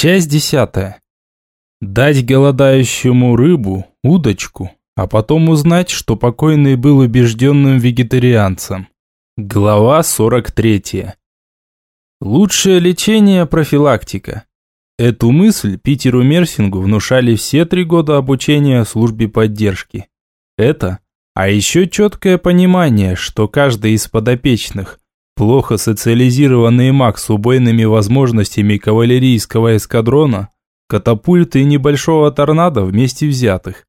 Часть десятая. Дать голодающему рыбу, удочку, а потом узнать, что покойный был убежденным вегетарианцем. Глава 43. Лучшее лечение – профилактика. Эту мысль Питеру Мерсингу внушали все три года обучения службе поддержки. Это, а еще четкое понимание, что каждый из подопечных, плохо социализированный маг с убойными возможностями кавалерийского эскадрона, катапульты и небольшого торнадо вместе взятых.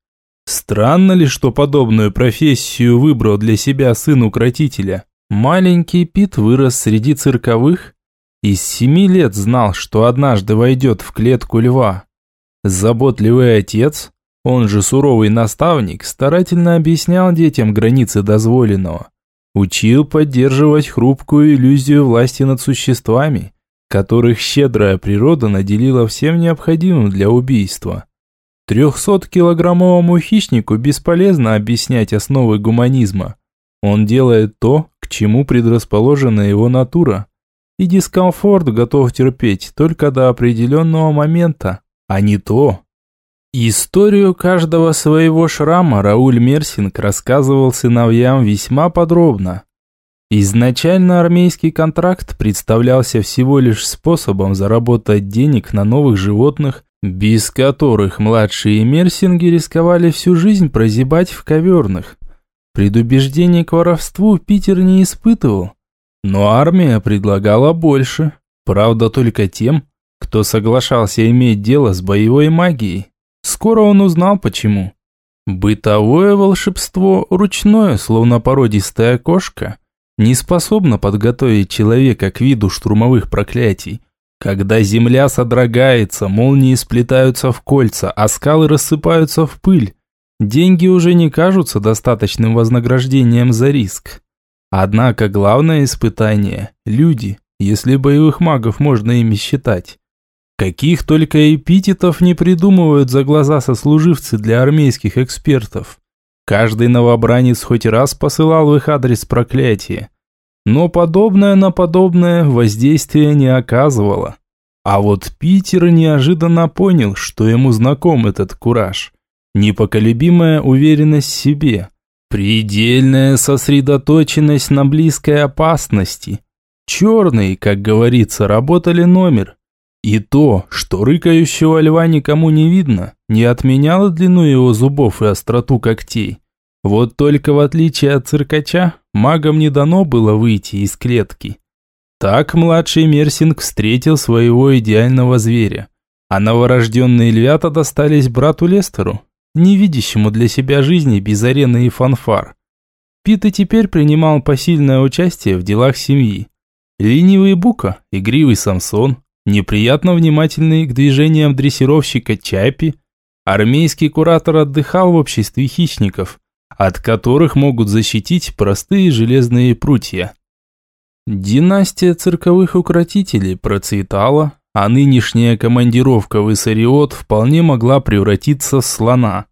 Странно ли, что подобную профессию выбрал для себя сын укротителя? Маленький Пит вырос среди цирковых и с семи лет знал, что однажды войдет в клетку льва. Заботливый отец, он же суровый наставник, старательно объяснял детям границы дозволенного. Учил поддерживать хрупкую иллюзию власти над существами, которых щедрая природа наделила всем необходимым для убийства. Трехсоткилограммовому хищнику бесполезно объяснять основы гуманизма. Он делает то, к чему предрасположена его натура. И дискомфорт готов терпеть только до определенного момента, а не то. Историю каждого своего шрама Рауль Мерсинг рассказывал сыновьям весьма подробно. Изначально армейский контракт представлялся всего лишь способом заработать денег на новых животных, без которых младшие Мерсинги рисковали всю жизнь прозябать в коверных. Предубеждений к воровству Питер не испытывал. Но армия предлагала больше. Правда, только тем, кто соглашался иметь дело с боевой магией. Скоро он узнал, почему. Бытовое волшебство, ручное, словно породистая кошка, не способно подготовить человека к виду штурмовых проклятий. Когда земля содрогается, молнии сплетаются в кольца, а скалы рассыпаются в пыль, Деньги уже не кажутся достаточным вознаграждением за риск. Однако главное испытание – люди, если боевых магов можно ими считать. Каких только эпитетов не придумывают за глаза сослуживцы для армейских экспертов. Каждый новобранец хоть раз посылал в их адрес проклятие. Но подобное на подобное воздействие не оказывало. А вот Питер неожиданно понял, что ему знаком этот кураж – непоколебимая уверенность в себе, предельная сосредоточенность на близкой опасности. Черные, как говорится, работали номер. И то, что рыкающего льва никому не видно, не отменяло длину его зубов и остроту когтей. Вот только в отличие от циркача, магам не дано было выйти из клетки. Так младший Мерсинг встретил своего идеального зверя. А новорожденные львята достались брату Лестеру, не видящему для себя жизни без арены и фанфар. Пит и теперь принимал посильное участие в делах семьи. Ленивый Бука, игривый Самсон, неприятно внимательный к движениям дрессировщика Чапи, армейский куратор отдыхал в обществе хищников, от которых могут защитить простые железные прутья. Династия цирковых укротителей процветала, а нынешняя командировка в Иссариот вполне могла превратиться в слона.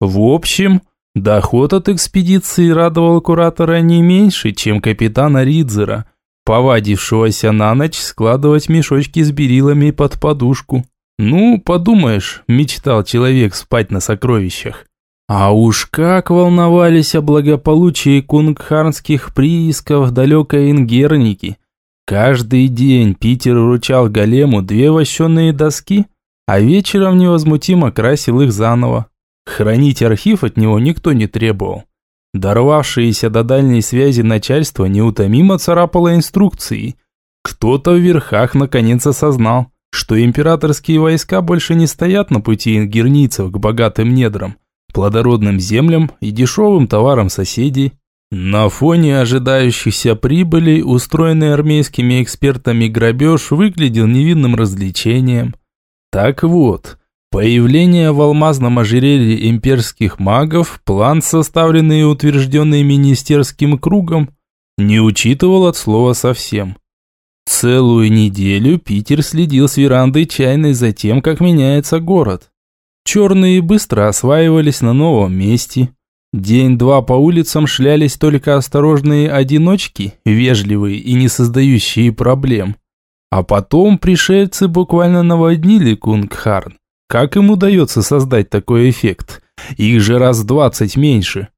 В общем, доход от экспедиции радовал куратора не меньше, чем капитана Ридзера, повадившегося на ночь складывать мешочки с берилами под подушку. Ну, подумаешь, мечтал человек спать на сокровищах. А уж как волновались о благополучии кунгхарнских приисков далекой Ингерники, Каждый день Питер вручал голему две вощеные доски, а вечером невозмутимо красил их заново. Хранить архив от него никто не требовал. Дорвавшееся до дальней связи начальство неутомимо царапало инструкции. Кто-то в верхах наконец осознал, что императорские войска больше не стоят на пути ингернийцев к богатым недрам, плодородным землям и дешевым товарам соседей. На фоне ожидающихся прибылей, устроенный армейскими экспертами грабеж выглядел невинным развлечением. Так вот, появление в алмазном ожерелье имперских магов, план, составленный и утвержденный министерским кругом, не учитывал от слова совсем. Целую неделю Питер следил с верандой чайной за тем, как меняется город. Черные быстро осваивались на новом месте – День-два по улицам шлялись только осторожные одиночки, вежливые и не создающие проблем. А потом пришельцы буквально наводнили Кунгхарн. Как им удается создать такой эффект? Их же раз двадцать меньше.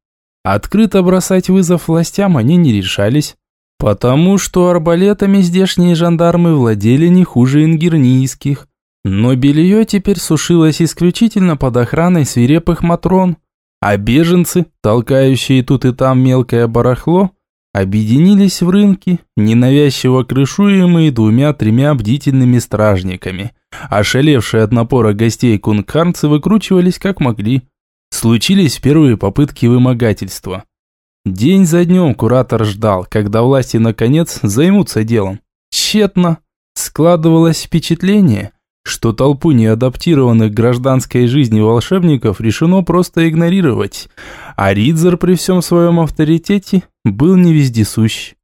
Открыто бросать вызов властям они не решались, потому что арбалетами здешние жандармы владели не хуже ингернийских. Но белье теперь сушилось исключительно под охраной свирепых матрон, а беженцы, толкающие тут и там мелкое барахло, объединились в рынки, ненавязчиво крышуемые двумя-тремя бдительными стражниками. Ошалевшие от напора гостей кункарнцы выкручивались как могли. Случились первые попытки вымогательства. День за днем куратор ждал, когда власти наконец займутся делом. Тщетно. Складывалось впечатление, что толпу неадаптированных к гражданской жизни волшебников решено просто игнорировать, а Ридзер при всем своем авторитете был не вездесущ.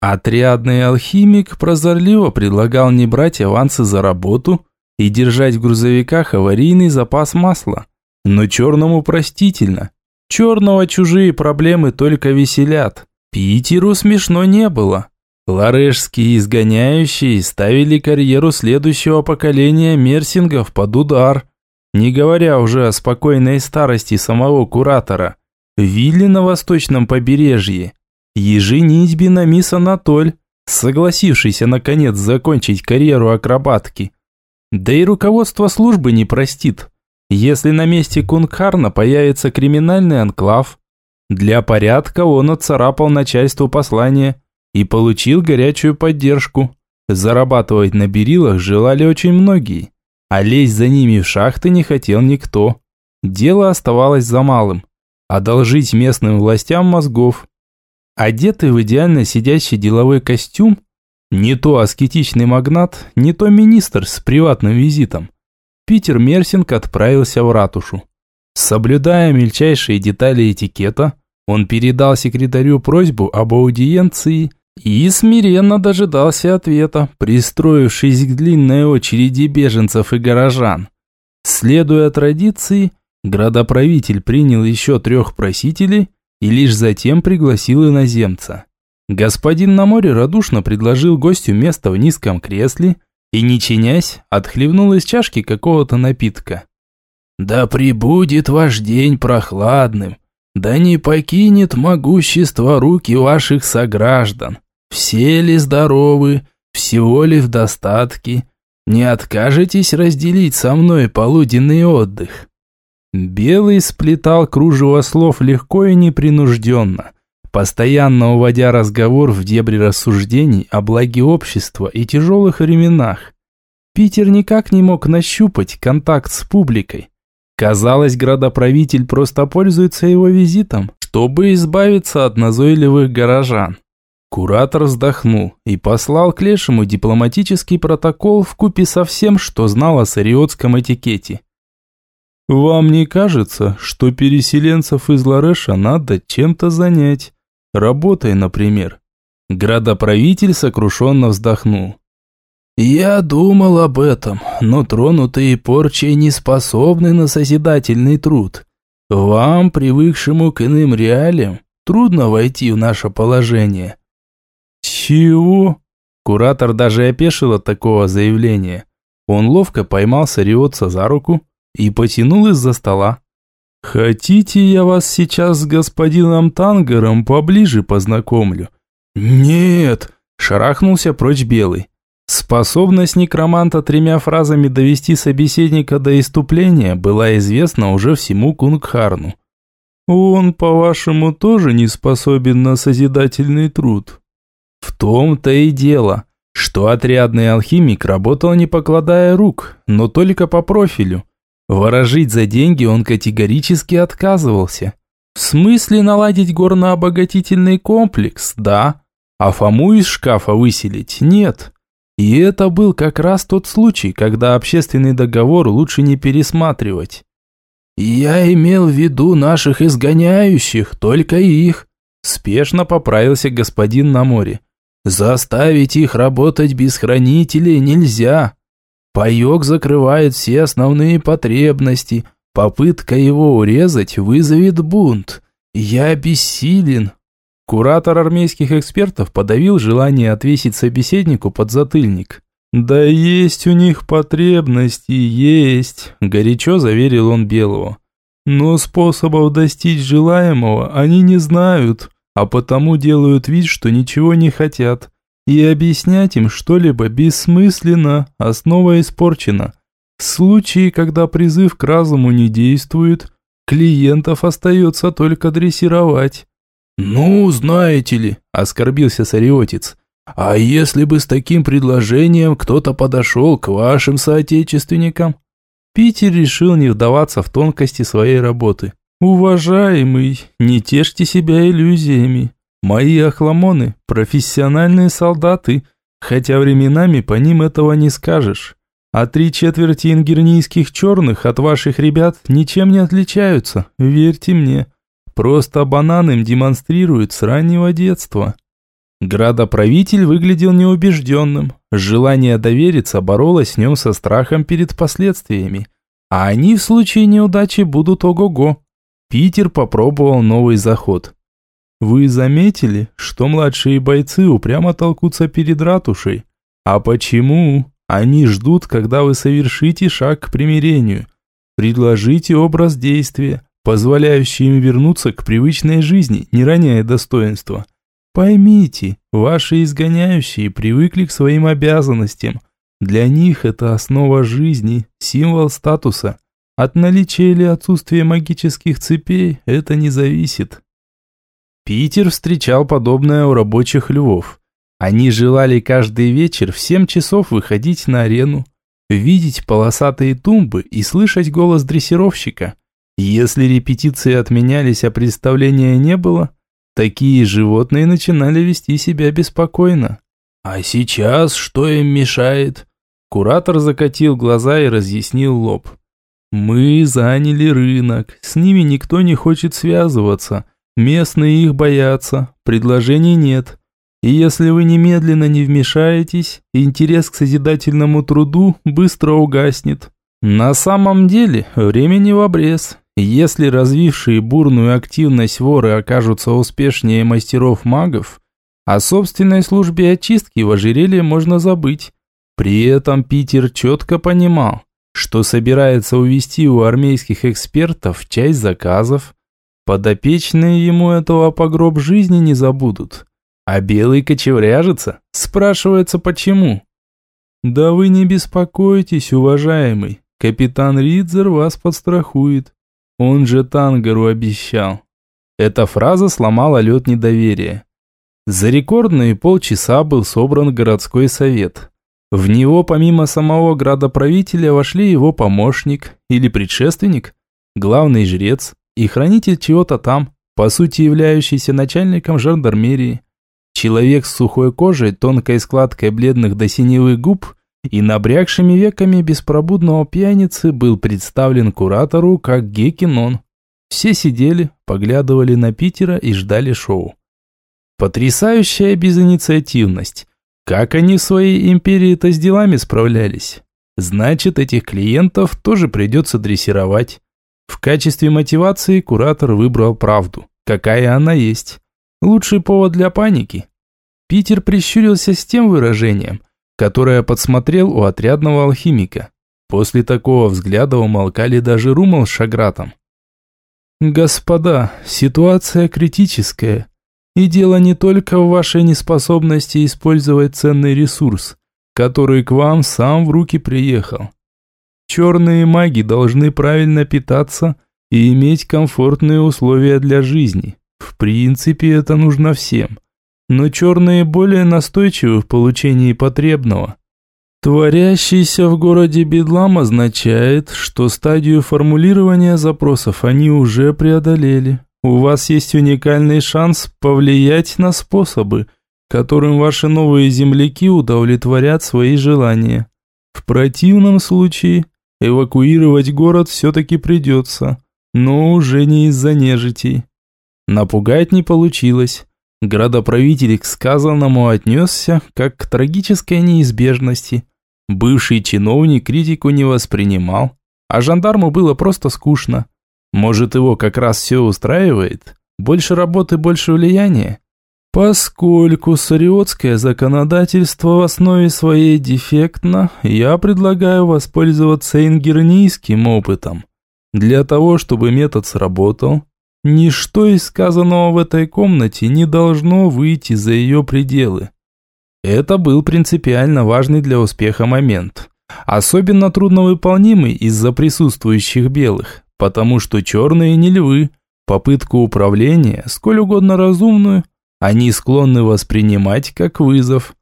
Отрядный алхимик прозорливо предлагал не брать авансы за работу и держать в грузовиках аварийный запас масла, но черному простительно. Черного чужие проблемы только веселят. Питеру смешно не было. Ларешские изгоняющие ставили карьеру следующего поколения мерсингов под удар, не говоря уже о спокойной старости самого куратора. Вилли на восточном побережье, еженитьбе на мисс Анатоль, согласившийся наконец закончить карьеру акробатки. Да и руководство службы не простит, если на месте Кунгхарна появится криминальный анклав. Для порядка он отцарапал начальству послание – и получил горячую поддержку. Зарабатывать на берилах желали очень многие, а лезть за ними в шахты не хотел никто. Дело оставалось за малым – одолжить местным властям мозгов. Одетый в идеально сидящий деловой костюм, не то аскетичный магнат, не то министр с приватным визитом, Питер Мерсинг отправился в ратушу. Соблюдая мельчайшие детали этикета, он передал секретарю просьбу об аудиенции и смиренно дожидался ответа, пристроившись к длинной очереди беженцев и горожан. Следуя традиции, градоправитель принял еще трех просителей и лишь затем пригласил иноземца. Господин на море радушно предложил гостю место в низком кресле и, не чинясь, отхлебнул из чашки какого-то напитка. «Да прибудет ваш день прохладным, да не покинет могущество руки ваших сограждан. Все ли здоровы, всего ли в достатке? Не откажетесь разделить со мной полуденный отдых?» Белый сплетал кружево слов легко и непринужденно, постоянно уводя разговор в дебри рассуждений о благе общества и тяжелых временах. Питер никак не мог нащупать контакт с публикой. Казалось, градоправитель просто пользуется его визитом, чтобы избавиться от назойливых горожан. Куратор вздохнул и послал к Лешему дипломатический протокол в купе со всем, что знал о сариотском этикете. «Вам не кажется, что переселенцев из Лареша надо чем-то занять? Работой, например?» Градоправитель сокрушенно вздохнул. «Я думал об этом, но тронутые порчей не способны на созидательный труд. Вам, привыкшему к иным реалиям, трудно войти в наше положение. «Чего?» Куратор даже опешил от такого заявления. Он ловко поймал Сариотца за руку и потянул из-за стола. «Хотите, я вас сейчас с господином Тангером поближе познакомлю?» «Нет!» – шарахнулся прочь Белый. Способность некроманта тремя фразами довести собеседника до иступления была известна уже всему Кунгхарну. «Он, по-вашему, тоже не способен на созидательный труд?» В том-то и дело, что отрядный алхимик работал не покладая рук, но только по профилю. Ворожить за деньги он категорически отказывался. В смысле наладить горно-обогатительный комплекс, да, а Фому из шкафа выселить нет. И это был как раз тот случай, когда общественный договор лучше не пересматривать. «Я имел в виду наших изгоняющих, только их», спешно поправился господин на море. Заставить их работать без хранителей нельзя. Паёк закрывает все основные потребности. Попытка его урезать вызовет бунт. Я бессилен. Куратор армейских экспертов подавил желание отвесить собеседнику подзатыльник. Да есть у них потребности, есть, горячо заверил он Белого. Но способов достичь желаемого они не знают, а потому делают вид, что ничего не хотят. И объяснять им что-либо бессмысленно, основа испорчена. В случае, когда призыв к разуму не действует, клиентов остается только дрессировать. «Ну, знаете ли», – оскорбился Сариотец, – «а если бы с таким предложением кто-то подошел к вашим соотечественникам?» Питер решил не вдаваться в тонкости своей работы. «Уважаемый, не тешьте себя иллюзиями. Мои охламоны – профессиональные солдаты, хотя временами по ним этого не скажешь. А три четверти ингернийских черных от ваших ребят ничем не отличаются, верьте мне. Просто банан им демонстрируют с раннего детства». Градоправитель выглядел неубежденным. Желание довериться боролось с нем со страхом перед последствиями. А они в случае неудачи будут ого-го. Питер попробовал новый заход. Вы заметили, что младшие бойцы упрямо толкутся перед ратушей? А почему? Они ждут, когда вы совершите шаг к примирению. Предложите образ действия, позволяющий им вернуться к привычной жизни, не роняя достоинства. Поймите, ваши изгоняющие привыкли к своим обязанностям. Для них это основа жизни, символ статуса. От наличия или отсутствия магических цепей это не зависит. Питер встречал подобное у рабочих львов. Они желали каждый вечер в 7 часов выходить на арену, видеть полосатые тумбы и слышать голос дрессировщика. Если репетиции отменялись, а представления не было, такие животные начинали вести себя беспокойно. А сейчас что им мешает? Куратор закатил глаза и разъяснил лоб. Мы заняли рынок, с ними никто не хочет связываться – Местные их боятся, предложений нет. И если вы немедленно не вмешаетесь, интерес к созидательному труду быстро угаснет. На самом деле, времени в обрез. Если развившие бурную активность воры окажутся успешнее мастеров-магов, о собственной службе очистки в ожерелье можно забыть. При этом Питер четко понимал, что собирается увести у армейских экспертов часть заказов, Подопечные ему этого по гроб жизни не забудут. А белый кочевряжется? Спрашивается, почему? Да вы не беспокойтесь, уважаемый. Капитан Ридзер вас подстрахует. Он же Тангару обещал. Эта фраза сломала лед недоверия. За рекордные полчаса был собран городской совет. В него помимо самого градоправителя вошли его помощник или предшественник, главный жрец, и хранитель чего-то там, по сути являющийся начальником жандармерии. Человек с сухой кожей, тонкой складкой бледных до синевых губ и набрякшими веками беспробудного пьяницы был представлен куратору как Гекинон. Все сидели, поглядывали на Питера и ждали шоу. Потрясающая безинициативность. Как они в своей империи-то с делами справлялись? Значит, этих клиентов тоже придется дрессировать. В качестве мотивации куратор выбрал правду, какая она есть. Лучший повод для паники. Питер прищурился с тем выражением, которое подсмотрел у отрядного алхимика. После такого взгляда умолкали даже Румал с Шагратом. «Господа, ситуация критическая, и дело не только в вашей неспособности использовать ценный ресурс, который к вам сам в руки приехал. Черные маги должны правильно питаться и иметь комфортные условия для жизни. В принципе, это нужно всем. Но черные более настойчивы в получении потребного. Творящийся в городе бедлам означает, что стадию формулирования запросов они уже преодолели. У вас есть уникальный шанс повлиять на способы, которым ваши новые земляки удовлетворят свои желания. В противном случае Эвакуировать город все-таки придется, но уже не из-за нежити. Напугать не получилось. Градоправитель к сказанному отнесся, как к трагической неизбежности. Бывший чиновник критику не воспринимал, а жандарму было просто скучно. Может, его как раз все устраивает? Больше работы, больше влияния? Поскольку сариотское законодательство в основе своей дефектно, я предлагаю воспользоваться ингернийским опытом. Для того, чтобы метод сработал, ничто из сказанного в этой комнате не должно выйти за ее пределы. Это был принципиально важный для успеха момент. Особенно трудновыполнимый из-за присутствующих белых, потому что черные не львы. Попытку управления, сколь угодно разумную, они склонны воспринимать как вызов.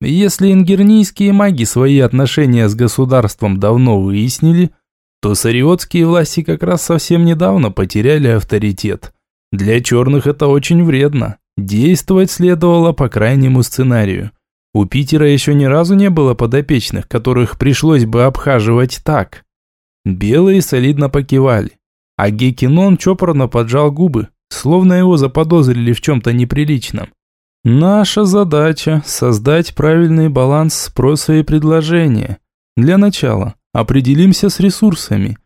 Если ингернийские маги свои отношения с государством давно выяснили, то сариотские власти как раз совсем недавно потеряли авторитет. Для черных это очень вредно. Действовать следовало по крайнему сценарию. У Питера еще ни разу не было подопечных, которых пришлось бы обхаживать так. Белые солидно покивали, а Гекинон чопорно поджал губы, словно его заподозрили в чем-то неприличном. Наша задача – создать правильный баланс спроса и предложения. Для начала определимся с ресурсами.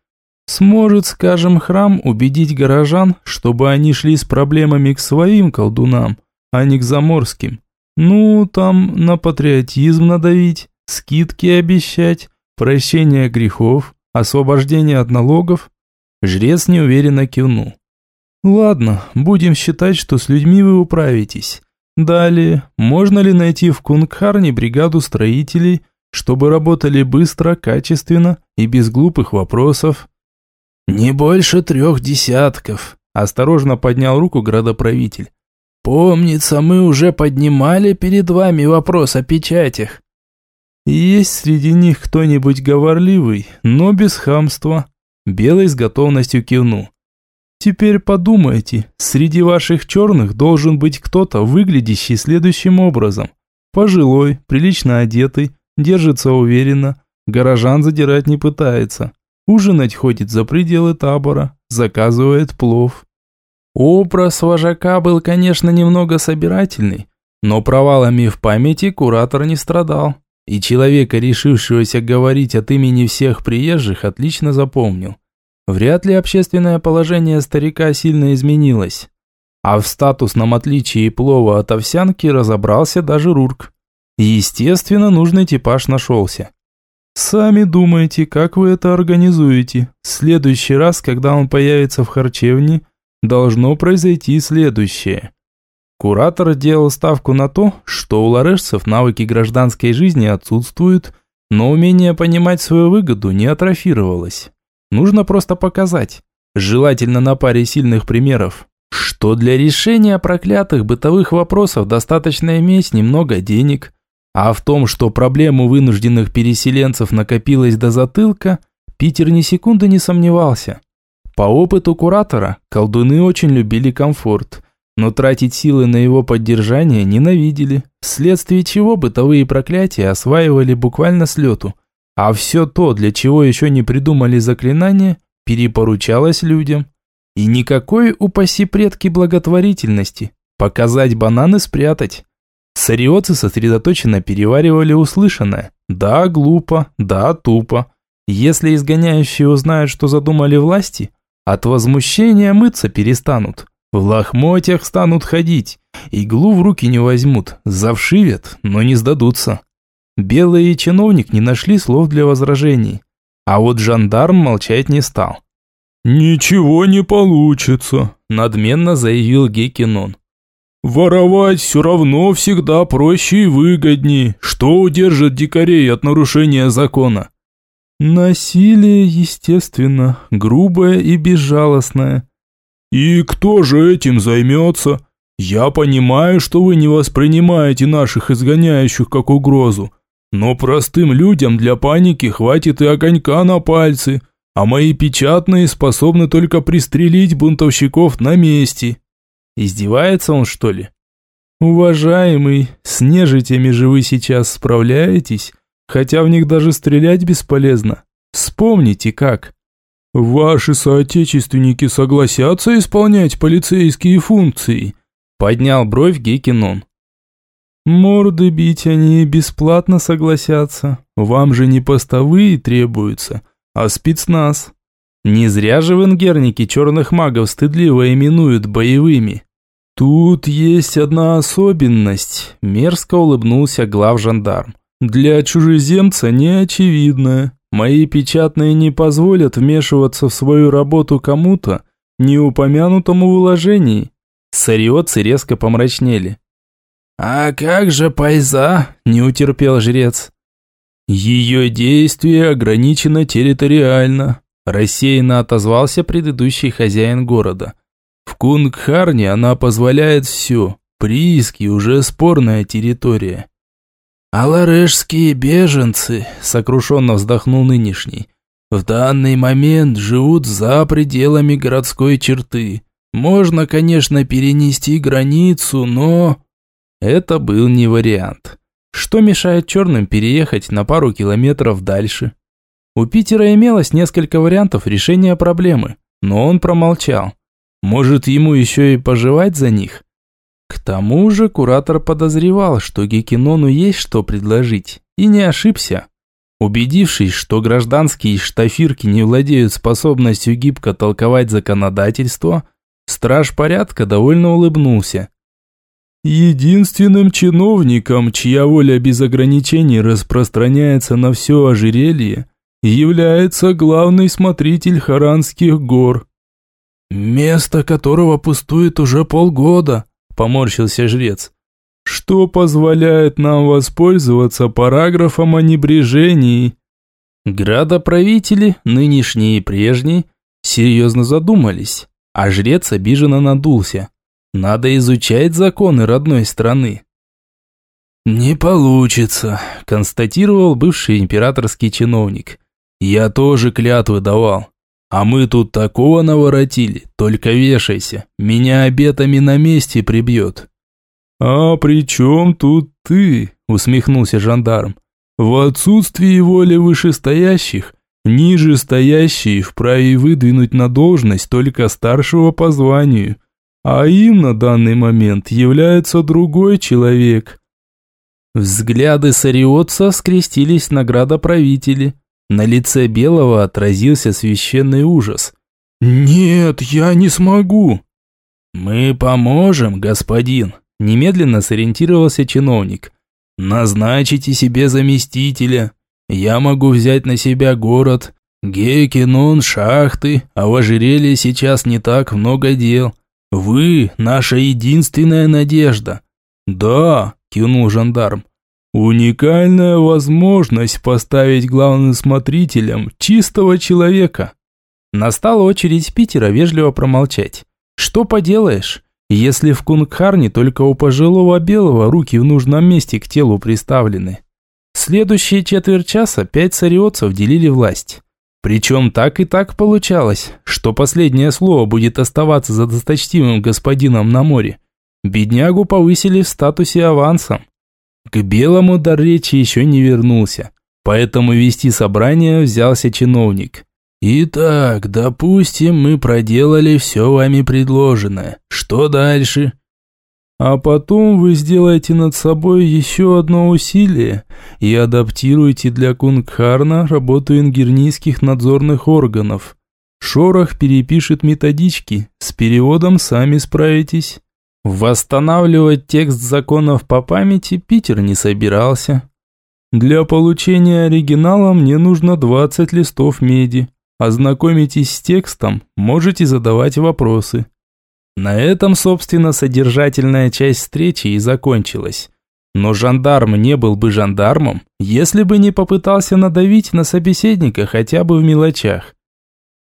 Сможет, скажем, храм убедить горожан, чтобы они шли с проблемами к своим колдунам, а не к заморским. Ну, там на патриотизм надавить, скидки обещать, прощение грехов, освобождение от налогов. Жрец неуверенно кивнул. Ладно, будем считать, что с людьми вы управитесь. Далее, можно ли найти в Кунгхарне бригаду строителей, чтобы работали быстро, качественно и без глупых вопросов? Не больше трех десятков, осторожно поднял руку градоправитель. Помнится, мы уже поднимали перед вами вопрос о печатях. Есть среди них кто-нибудь говорливый, но без хамства. Белый с готовностью кивнул. Теперь подумайте, среди ваших черных должен быть кто-то, выглядящий следующим образом. Пожилой, прилично одетый, держится уверенно, горожан задирать не пытается. Ужинать ходит за пределы табора, заказывает плов. Образ вожака был, конечно, немного собирательный, но провалами в памяти куратор не страдал. И человека, решившегося говорить от имени всех приезжих, отлично запомнил. Вряд ли общественное положение старика сильно изменилось. А в статусном отличии плова от овсянки разобрался даже Рурк. Естественно, нужный типаж нашелся. Сами думайте, как вы это организуете. В следующий раз, когда он появится в харчевне, должно произойти следующее. Куратор делал ставку на то, что у ларешцев навыки гражданской жизни отсутствуют, но умение понимать свою выгоду не атрофировалось. Нужно просто показать, желательно на паре сильных примеров, что для решения проклятых бытовых вопросов достаточно иметь немного денег, а в том, что проблему вынужденных переселенцев накопилось до затылка, Питер ни секунды не сомневался. По опыту куратора, колдуны очень любили комфорт, но тратить силы на его поддержание ненавидели, вследствие чего бытовые проклятия осваивали буквально с лету – а все то, для чего еще не придумали заклинания, перепоручалось людям. И никакой, упаси предки, благотворительности. Показать бананы спрятать. Сариоцы сосредоточенно переваривали услышанное. Да, глупо, да, тупо. Если изгоняющие узнают, что задумали власти, от возмущения мыться перестанут. В лохмотьях станут ходить. Иглу в руки не возьмут, завшивят, но не сдадутся. Белый и чиновник не нашли слов для возражений. А вот жандарм молчать не стал. «Ничего не получится», – надменно заявил Гекинон. «Воровать все равно всегда проще и выгоднее. Что удержит дикарей от нарушения закона?» «Насилие, естественно, грубое и безжалостное». «И кто же этим займется? Я понимаю, что вы не воспринимаете наших изгоняющих как угрозу, но простым людям для паники хватит и огонька на пальцы, а мои печатные способны только пристрелить бунтовщиков на месте. Издевается он, что ли? Уважаемый, с нежитями же вы сейчас справляетесь, хотя в них даже стрелять бесполезно. Вспомните как. Ваши соотечественники согласятся исполнять полицейские функции? Поднял бровь Гекинон. Морды бить они бесплатно согласятся. Вам же не постовые требуются, а спецназ. Не зря же в Ингернике черных магов стыдливо именуют боевыми. «Тут есть одна особенность», – мерзко улыбнулся главжандарм. «Для чужеземца неочевидная. Мои печатные не позволят вмешиваться в свою работу кому-то, не упомянутому в уложении». Сариотцы резко помрачнели. «А как же Пайза?» – не утерпел жрец. «Ее действие ограничено территориально», – рассеянно отозвался предыдущий хозяин города. В Кунгхарне она позволяет все. Прииски уже спорная территория. А ларешские беженцы, сокрушенно вздохнул нынешний, в данный момент живут за пределами городской черты. Можно, конечно, перенести границу, но... Это был не вариант. Что мешает черным переехать на пару километров дальше? У Питера имелось несколько вариантов решения проблемы, но он промолчал. Может, ему еще и пожевать за них? К тому же куратор подозревал, что Гекинону есть что предложить, и не ошибся. Убедившись, что гражданские штафирки не владеют способностью гибко толковать законодательство, страж порядка довольно улыбнулся. Единственным чиновником, чья воля без ограничений распространяется на все ожерелье, является главный смотритель Харанских гор, «Место которого пустует уже полгода», – поморщился жрец. «Что позволяет нам воспользоваться параграфом о небрежении?» Градоправители, нынешние и прежние, серьезно задумались, а жрец обиженно надулся. Надо изучать законы родной страны. «Не получится», – констатировал бывший императорский чиновник. «Я тоже клятвы давал. А мы тут такого наворотили, только вешайся, меня обетами на месте прибьет». «А при чем тут ты?» – усмехнулся жандарм. «В отсутствии воли вышестоящих, ниже стоящие вправе выдвинуть на должность только старшего по званию, а им на данный момент является другой человек». Взгляды Сариотца скрестились на градоправители – на лице Белого отразился священный ужас. «Нет, я не смогу!» «Мы поможем, господин!» Немедленно сориентировался чиновник. «Назначите себе заместителя. Я могу взять на себя город. Гекинон, шахты, а в ожерелье сейчас не так много дел. Вы – наша единственная надежда». «Да», – кивнул жандарм. Уникальная возможность поставить главным смотрителем чистого человека. Настала очередь Питера вежливо промолчать. Что поделаешь, если в Кунгхарне только у пожилого белого руки в нужном месте к телу приставлены. Следующие четверть часа пять цариотцев делили власть. Причем так и так получалось, что последнее слово будет оставаться за досточтимым господином на море. Беднягу повысили в статусе авансом. К белому дар речи еще не вернулся, поэтому вести собрание взялся чиновник. «Итак, допустим, мы проделали все вами предложенное. Что дальше?» А потом вы сделаете над собой еще одно усилие и адаптируете для Кунгхарна работу ингернийских надзорных органов. Шорох перепишет методички, с переводом сами справитесь. Восстанавливать текст законов по памяти Питер не собирался. Для получения оригинала мне нужно 20 листов меди. Ознакомитесь с текстом, можете задавать вопросы. На этом, собственно, содержательная часть встречи и закончилась. Но жандарм не был бы жандармом, если бы не попытался надавить на собеседника хотя бы в мелочах.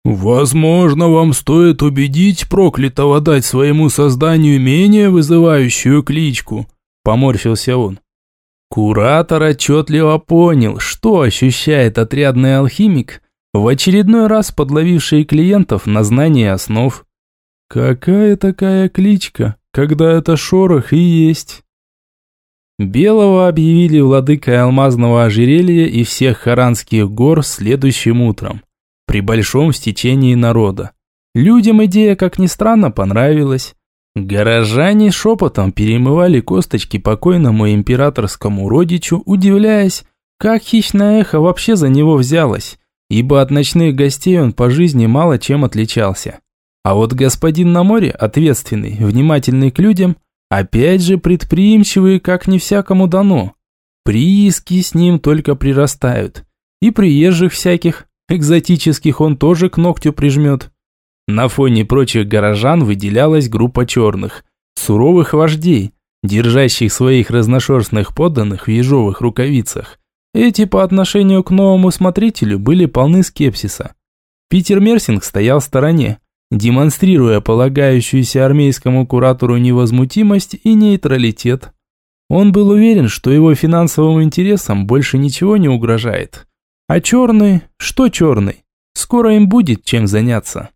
«Возможно, вам стоит убедить проклятого дать своему созданию менее вызывающую кличку», – поморщился он. Куратор отчетливо понял, что ощущает отрядный алхимик, в очередной раз подловивший клиентов на знание основ. «Какая такая кличка, когда это шорох и есть?» Белого объявили владыкой алмазного ожерелья и всех харанских гор следующим утром при большом стечении народа. Людям идея, как ни странно, понравилась. Горожане шепотом перемывали косточки покойному императорскому родичу, удивляясь, как хищное эхо вообще за него взялось, ибо от ночных гостей он по жизни мало чем отличался. А вот господин на море, ответственный, внимательный к людям, опять же предприимчивый, как не всякому дано. Прииски с ним только прирастают. И приезжих всяких, экзотических он тоже к ногтю прижмет. На фоне прочих горожан выделялась группа черных, суровых вождей, держащих своих разношерстных подданных в ежовых рукавицах. Эти по отношению к новому смотрителю были полны скепсиса. Питер Мерсинг стоял в стороне, демонстрируя полагающуюся армейскому куратору невозмутимость и нейтралитет. Он был уверен, что его финансовым интересам больше ничего не угрожает. А черный? Что черный? Скоро им будет чем заняться.